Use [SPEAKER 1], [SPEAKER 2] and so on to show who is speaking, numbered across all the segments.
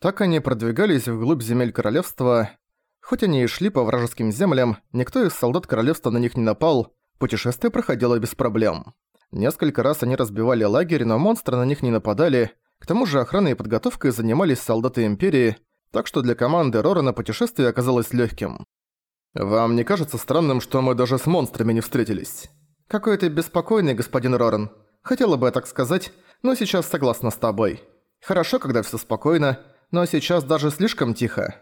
[SPEAKER 1] Так они продвигались вглубь земель королевства. Хоть они и шли по вражеским землям, никто из солдат королевства на них не напал, путешествие проходило без проблем. Несколько раз они разбивали лагерь, но монстры на них не нападали, к тому же охраной и подготовкой занимались солдаты Империи, так что для команды Рорана путешествие оказалось легким. «Вам не кажется странным, что мы даже с монстрами не встретились?» «Какой ты беспокойный, господин Роран. Хотела бы я так сказать, но сейчас согласна с тобой. Хорошо, когда все спокойно, но сейчас даже слишком тихо».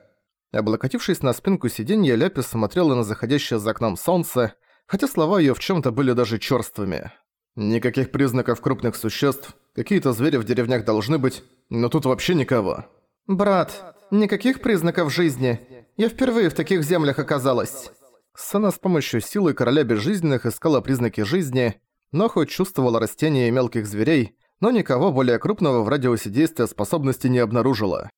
[SPEAKER 1] Облокотившись на спинку сиденья, Ляпис смотрела на заходящее за окном солнце, хотя слова её в чём-то были даже чёрствыми. «Никаких признаков крупных существ, какие-то звери в деревнях должны быть, но тут вообще никого».
[SPEAKER 2] «Брат, никаких признаков жизни. Я впервые в таких землях оказалась».
[SPEAKER 1] Сана с помощью силы короля безжизненных искала признаки жизни, но хоть чувствовала растения и мелких зверей, но никого более крупного в радиусе действия способности не обнаружила.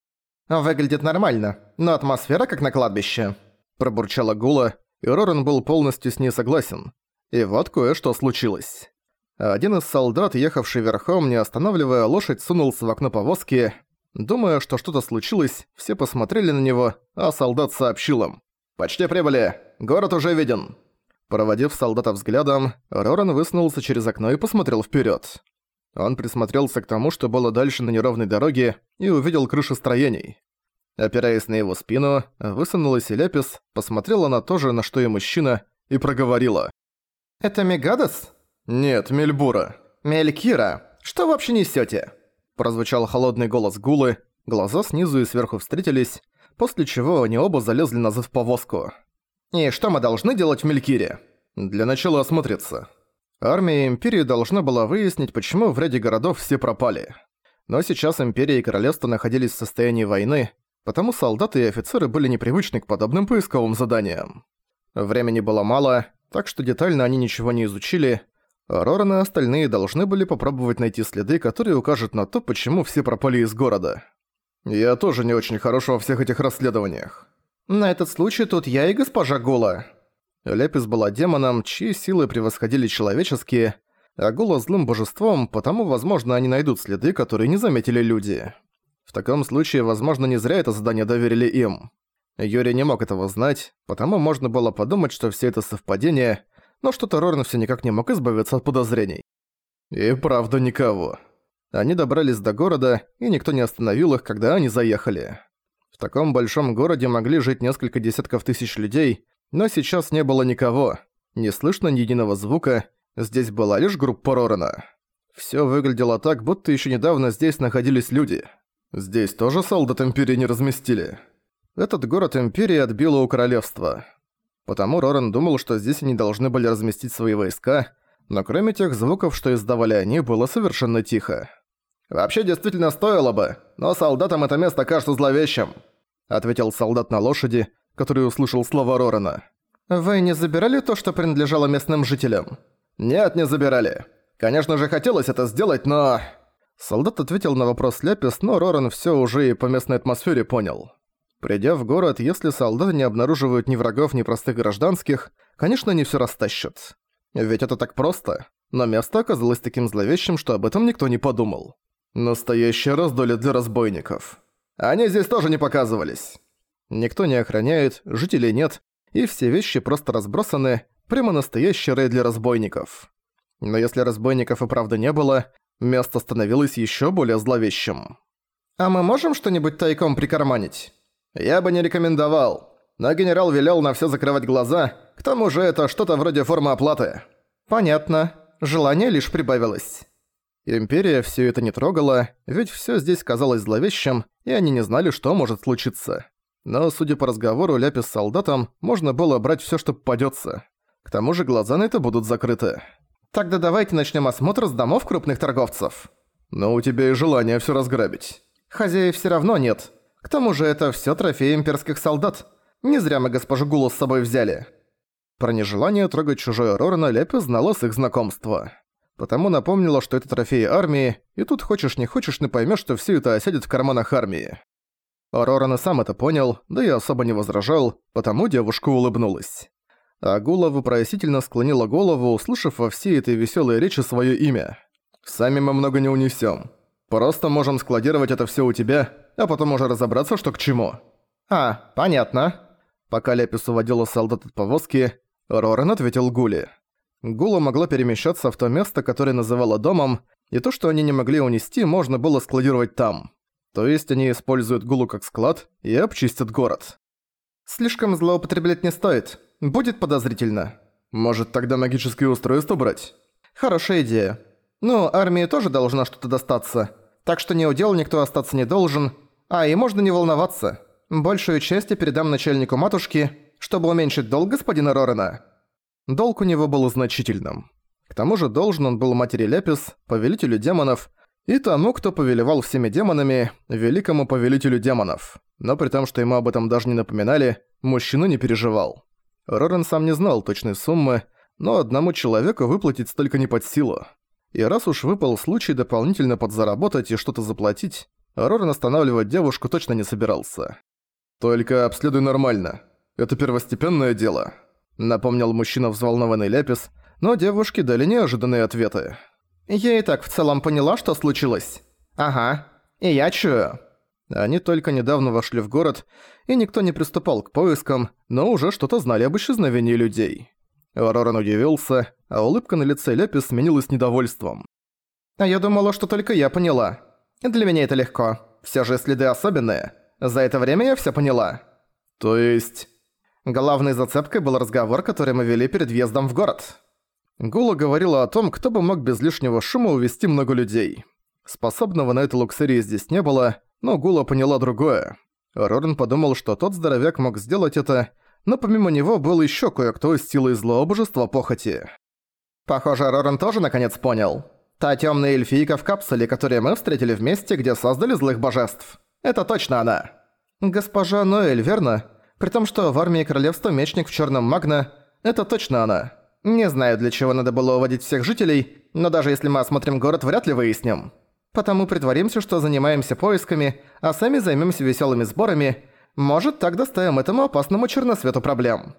[SPEAKER 2] «Выглядит нормально, но атмосфера как на кладбище», –
[SPEAKER 1] пробурчала Гула, и Рорен был полностью с ней согласен. И вот кое-что случилось. Один из солдат, ехавший верхом, не останавливая лошадь, сунулся в окно повозки. Думая, что что-то случилось, все посмотрели на него, а солдат сообщил им. «Почти прибыли! Город уже виден!» Проводив солдата взглядом, Роран высунулся через окно и посмотрел вперед. Он присмотрелся к тому, что было дальше на неровной дороге, и увидел крыши строений. Опираясь на его спину, высунулась Элепис, посмотрела на то же, на что и мужчина, и проговорила.
[SPEAKER 2] «Это Мегадас?»
[SPEAKER 1] «Нет, Мельбура».
[SPEAKER 2] «Мелькира, что вообще несете?
[SPEAKER 1] Прозвучал холодный голос Гулы, глаза снизу и сверху встретились, после чего они оба залезли назад в повозку.
[SPEAKER 2] «И что мы должны делать в Мелькире?»
[SPEAKER 1] «Для начала осмотреться». Армия Империи должна была выяснить, почему в ряде городов все пропали. Но сейчас Империя и Королевство находились в состоянии войны, потому солдаты и офицеры были непривычны к подобным поисковым заданиям. Времени было мало, так что детально они ничего не изучили, Роран и остальные должны были попробовать найти следы, которые укажут на то, почему все пропали из города. Я тоже не очень хорош во всех этих расследованиях.
[SPEAKER 2] На этот случай тут я и госпожа Гула.
[SPEAKER 1] Лепис была демоном, чьи силы превосходили человеческие, а Гула злым божеством, потому, возможно, они найдут следы, которые не заметили люди. В таком случае, возможно, не зря это задание доверили им. Юрий не мог этого знать, потому можно было подумать, что все это совпадение, но что-то Рорн все никак не мог избавиться от подозрений. И правда никого. Они добрались до города, и никто не остановил их, когда они заехали. В таком большом городе могли жить несколько десятков тысяч людей, но сейчас не было никого. Не слышно ни единого звука, здесь была лишь группа Рорена. Всё выглядело так, будто ещё недавно здесь находились люди. Здесь тоже солдат Империи не разместили. Этот город Империи отбило у королевства. Потому Рорен думал, что здесь они должны были разместить свои войска, но кроме тех звуков, что издавали они, было совершенно тихо. «Вообще действительно стоило бы, но солдатам это место кажется зловещим», ответил солдат на лошади, который услышал слова Рорена.
[SPEAKER 2] «Вы не забирали то, что принадлежало местным жителям?»
[SPEAKER 1] «Нет, не забирали. Конечно же, хотелось это сделать, но...» Солдат ответил на вопрос Ляпис, но Роран всё уже и по местной атмосфере понял. Придя в город, если солдаты не обнаруживают ни врагов, ни простых гражданских, конечно, они всё растащат. Ведь это так просто. Но место оказалось таким зловещим, что об этом никто не подумал. Настоящее раздолье для разбойников. Они здесь тоже не показывались. Никто не охраняет, жителей нет, и все вещи просто разбросаны, прямо настоящий рей для разбойников. Но если разбойников и правда не было, место становилось еще более зловещим.
[SPEAKER 2] «А мы можем что-нибудь тайком прикарманить?»
[SPEAKER 1] «Я бы не рекомендовал. Но генерал велел на все закрывать глаза, к тому же это что-то вроде формы оплаты».
[SPEAKER 2] «Понятно. Желание лишь прибавилось».
[SPEAKER 1] Империя все это не трогала, ведь все здесь казалось зловещим, и они не знали, что может случиться. Но, судя по разговору Ляпис с солдатом, можно было брать все, что попадется. К тому же глаза на это будут закрыты.
[SPEAKER 2] Тогда давайте начнем осмотр с домов крупных торговцев.
[SPEAKER 1] Но у тебя и желание все разграбить.
[SPEAKER 2] Хозяев все равно нет. К тому же это все трофеи имперских солдат. Не зря мы госпожу Гулу с собой взяли.
[SPEAKER 1] Про нежелание трогать чужое Рорана Ляпис знала с их знакомства. Потому напомнила, что это трофеи армии, и тут хочешь не хочешь, не поймешь, что все это осядет в карманах армии. Роран и сам это понял, да и особо не возражал, потому девушка улыбнулась. Агула вопросительно склонила голову, услышав во всей этой веселой речи свое имя. «Сами мы много не унесем. Просто можем складировать это всё у тебя, а потом уже разобраться, что к чему».
[SPEAKER 2] «А, понятно».
[SPEAKER 1] Пока Лепис уводила солдат от повозки, Рорен ответил Гуле. Гула могла перемещаться в то место, которое называла домом, и то, что они не могли унести, можно было складировать там. То есть они используют Гулу как склад и обчистят город.
[SPEAKER 2] Слишком злоупотреблять не стоит. Будет подозрительно.
[SPEAKER 1] Может, тогда магические устройства брать?
[SPEAKER 2] Хорошая идея. Ну, армии тоже должна что-то достаться. Так что неудел никто остаться не должен. А, и можно не волноваться. Большую часть я передам начальнику матушки, чтобы уменьшить долг господина Рорена.
[SPEAKER 1] Долг у него был значительным. К тому же должен он был матери Лепис, повелителю демонов, и тому, кто повелевал всеми демонами, великому повелителю демонов. Но при том, что ему об этом даже не напоминали, мужчина не переживал. Рорен сам не знал точной суммы, но одному человеку выплатить столько не под силу. И раз уж выпал случай дополнительно подзаработать и что-то заплатить, Рорен останавливать девушку точно не собирался. «Только обследуй нормально. Это первостепенное дело», — напомнил мужчина взволнованный Ляпис, но девушки дали неожиданные ответы.
[SPEAKER 2] «Я и так в целом поняла, что случилось. Ага. И я чую».
[SPEAKER 1] Они только недавно вошли в город, и никто не приступал к поискам, но уже что-то знали об исчезновении людей. Роран удивился, а улыбка на лице Ляпис сменилась недовольством.
[SPEAKER 2] «А я думала, что только я поняла. Для меня это легко. Все же следы особенные. За это время я все поняла».
[SPEAKER 1] «То есть...»
[SPEAKER 2] Главной зацепкой был разговор, который мы вели перед въездом в город.
[SPEAKER 1] Гула говорила о том, кто бы мог без лишнего шума увести много людей. Способного на это Луксерии здесь не было, но Гула поняла другое. Рорен подумал, что тот здоровяк мог сделать это, но помимо него был еще кое-кто из силы злого божества похоти.
[SPEAKER 2] Похоже, Рорен тоже наконец понял. Та темная эльфийка в капсуле, которую мы встретили вместе, где создали злых божеств. Это точно она. Госпожа Ноэль, верно? При том, что в армии королевства мечник в черном магна, это точно она. Не знаю, для чего надо было уводить всех жителей, но даже если мы осмотрим город, вряд ли выясним. Потому притворимся, что занимаемся поисками, а сами займемся веселыми сборами. Может, так доставим этому опасному черносвету проблем.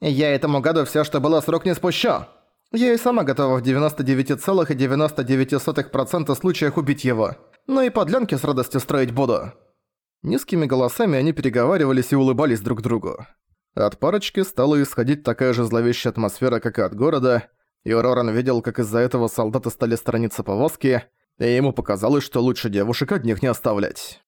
[SPEAKER 2] Я этому гаду все, что было с рук не спущу. Я и сама готова в 99,99% ,99 случаях убить его. Но и подлянки с радостью строить буду.
[SPEAKER 1] Низкими голосами они переговаривались и улыбались друг другу. От парочки стала исходить такая же зловещая атмосфера, как и от города, и Роран видел, как из-за этого солдаты стали сторониться повозки, и ему показалось, что лучше девушек одних не оставлять.